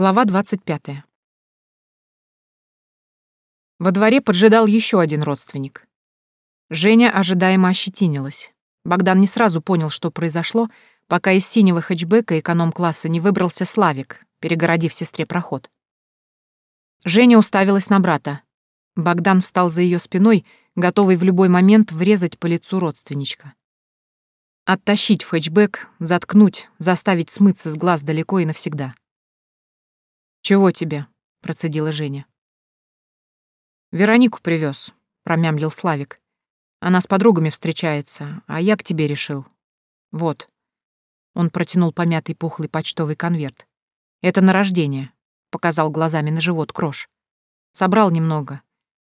Глава 25. Во дворе поджидал еще один родственник. Женя ожидаемо ощетинилась. Богдан не сразу понял, что произошло, пока из синего хэтчбека эконом-класса не выбрался Славик, перегородив сестре проход. Женя уставилась на брата. Богдан встал за ее спиной, готовый в любой момент врезать по лицу родственничка. Оттащить в хэтчбэк, заткнуть, заставить смыться с глаз далеко и навсегда. «Чего тебе?» — процедила Женя. «Веронику привез, промямлил Славик. «Она с подругами встречается, а я к тебе решил. Вот». Он протянул помятый пухлый почтовый конверт. «Это на рождение», — показал глазами на живот Крош. «Собрал немного.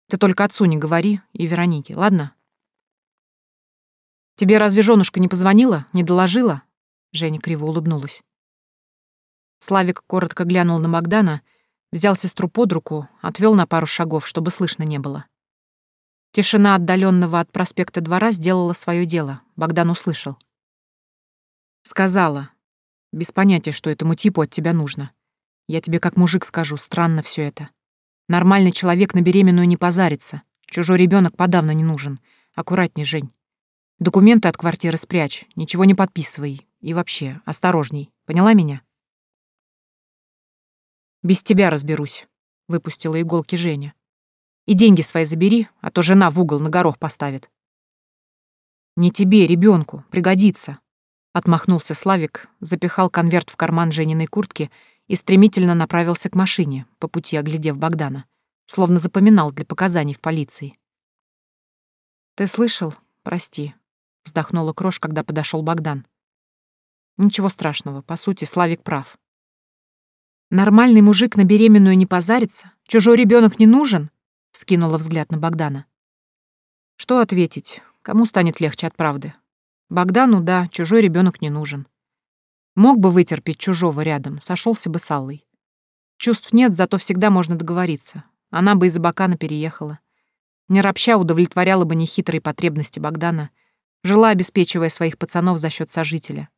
Ты только отцу не говори и Веронике, ладно?» «Тебе разве женушка не позвонила, не доложила?» Женя криво улыбнулась. Славик коротко глянул на Богдана, взял сестру под руку, отвел на пару шагов, чтобы слышно не было. Тишина отдаленного от проспекта двора сделала свое дело. Богдан услышал. Сказала. Без понятия, что этому типу от тебя нужно. Я тебе как мужик скажу, странно все это. Нормальный человек на беременную не позарится. Чужой ребенок подавно не нужен. Аккуратней, Жень. Документы от квартиры спрячь, ничего не подписывай. И вообще, осторожней. Поняла меня? Без тебя разберусь, выпустила иголки Женя. И деньги свои забери, а то жена в угол на горох поставит. Не тебе, ребенку, пригодится. Отмахнулся Славик, запихал конверт в карман Жениной куртки и стремительно направился к машине, по пути оглядев Богдана, словно запоминал для показаний в полиции. «Ты слышал? Прости», — вздохнула Крош, когда подошел Богдан. «Ничего страшного, по сути, Славик прав. Нормальный мужик на беременную не позарится? Чужой ребенок не нужен? Вскинула взгляд на Богдана. Что ответить? Кому станет легче от правды? Богдану, да, чужой ребенок не нужен. Мог бы вытерпеть чужого рядом, сошелся бы с Аллой. Чувств нет, зато всегда можно договориться. Она бы из Абакана переехала. Не ропща удовлетворяла бы нехитрые потребности Богдана, жила, обеспечивая своих пацанов за счет сожителя.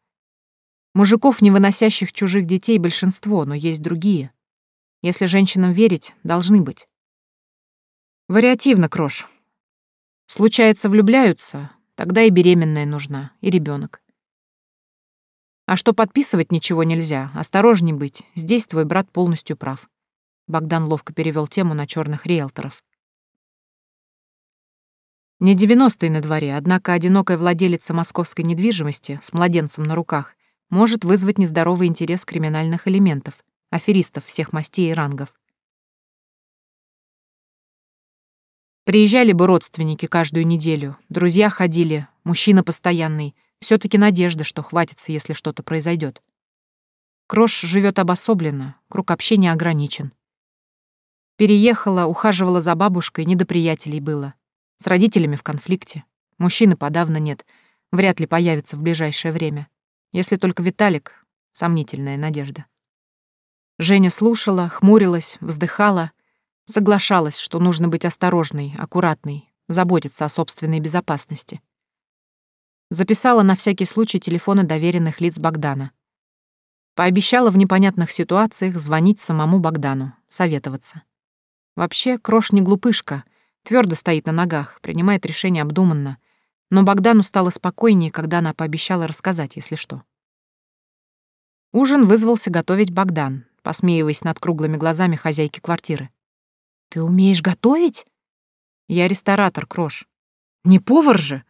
Мужиков, не выносящих чужих детей, большинство, но есть другие. Если женщинам верить, должны быть. Вариативно, Крош. Случается, влюбляются, тогда и беременная нужна, и ребенок. А что подписывать ничего нельзя, осторожней быть, здесь твой брат полностью прав. Богдан ловко перевел тему на черных риэлторов. Не девяностые на дворе, однако одинокая владелица московской недвижимости с младенцем на руках может вызвать нездоровый интерес криминальных элементов, аферистов всех мастей и рангов. Приезжали бы родственники каждую неделю, друзья ходили, мужчина постоянный, все таки надежда, что хватится, если что-то произойдет. Крош живет обособленно, круг общения ограничен. Переехала, ухаживала за бабушкой, не до приятелей было. С родителями в конфликте. Мужчины подавно нет, вряд ли появится в ближайшее время. Если только Виталик — сомнительная надежда. Женя слушала, хмурилась, вздыхала, соглашалась, что нужно быть осторожной, аккуратной, заботиться о собственной безопасности. Записала на всякий случай телефоны доверенных лиц Богдана. Пообещала в непонятных ситуациях звонить самому Богдану, советоваться. Вообще, Крош не глупышка, твердо стоит на ногах, принимает решения обдуманно, но Богдану стало спокойнее, когда она пообещала рассказать, если что. Ужин вызвался готовить Богдан, посмеиваясь над круглыми глазами хозяйки квартиры. «Ты умеешь готовить?» «Я ресторатор, Крош». «Не повар же?»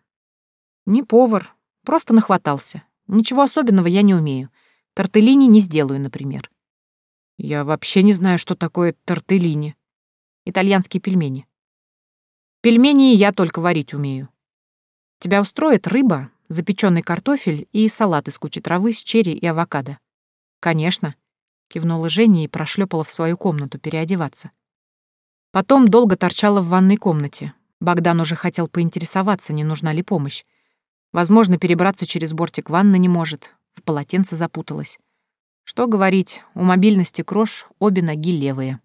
«Не повар. Просто нахватался. Ничего особенного я не умею. Тортеллини не сделаю, например». «Я вообще не знаю, что такое тортеллини». «Итальянские пельмени». «Пельмени я только варить умею. Тебя устроит рыба, запеченный картофель и салат из кучи травы с черри и авокадо. Конечно, кивнула Женя и прошлепала в свою комнату переодеваться. Потом долго торчала в ванной комнате. Богдан уже хотел поинтересоваться, не нужна ли помощь. Возможно, перебраться через бортик ванны не может. В полотенце запуталась. Что говорить, у мобильности крош обе ноги левые.